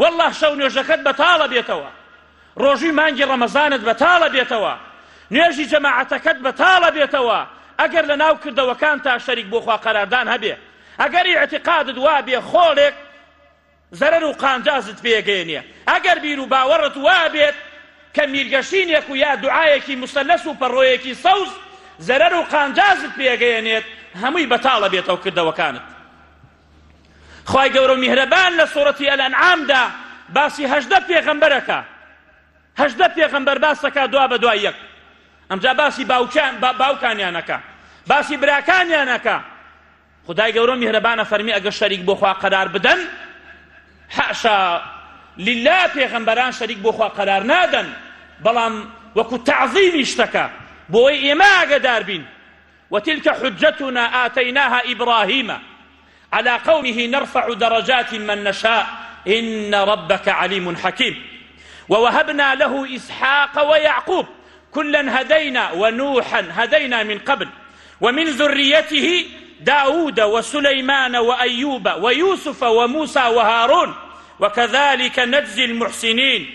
واللە شەو نوێژەکەت بەتاڵە بێتەوە ڕۆژوی مانگی ڕەمەزانت بەتاڵە بێتەوە نوێژی جەماعەتەکەت بەتاڵە بێتەوە ئەگەر لە ناو کردەوەکان تا شەریک بۆخوا قەراردان هەبێ ئەگەری اعتقادت وابێ خۆڵێک زەرەر و قانجازت پێگەێنێ ئەگەر بیر و باوەڕت وابێت کە میرگەشینێک و یا دوعاەکی مسللەس و پەڕۆیەکی سەوز زەرەر و قانجازت پێگەێنێت هەمووی بەتاڵە بێتەوە کردەوەکانت خوای گەورە میهرەبان لە سورەتی الانعام دا باسی هەژدە پێغەمبەرەکە هەژدە پێغەمبەر باسەکە دوا بە دوای یەک ئەمجا باسی باوکیان با باوکانیانەکە باسی براکانیانەکە خدای گەورە میهرەبانە فەرمی ئەگە شەریک بۆ خوا قەرار بدەن حەشا للا پێغەمبەران شەریک بۆ خوا قەرار نادەن بەڵام وەکو تعظیمی شتەکە بۆی ئێمە ئاگەدار بین وتلك حجتنا آتيناها إبراهيم على قومه نرفع درجات من نشاء إن ربك عليم حكيم ووهبنا له إسحاق ويعقوب كلا هدينا ونوحا هدينا من قبل ومن ذريته داود وسليمان وأيوب ويوسف وموسى وهارون وكذلك نجزي المحسنين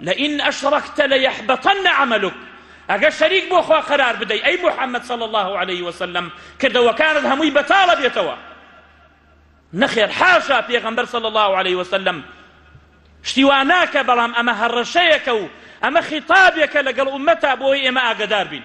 لئن اشرکت لیحبطن عملک ئەگەر شەریک بۆ خوا قەرار بدەی ئەی محمد صلی اللە علیە وسلم کردەوەکانت هەمووی بەتاڵ ئەبێتەوە نەخێر حاشا پێغەمبەر صلی اللە علیە وسلم شتی وا ناکە بەڵام ئەمە هەڕەشەیەکە و ئەمە خیتابێکە لەگەڵ ئومەتا بۆی ئێمە ئاگدار بین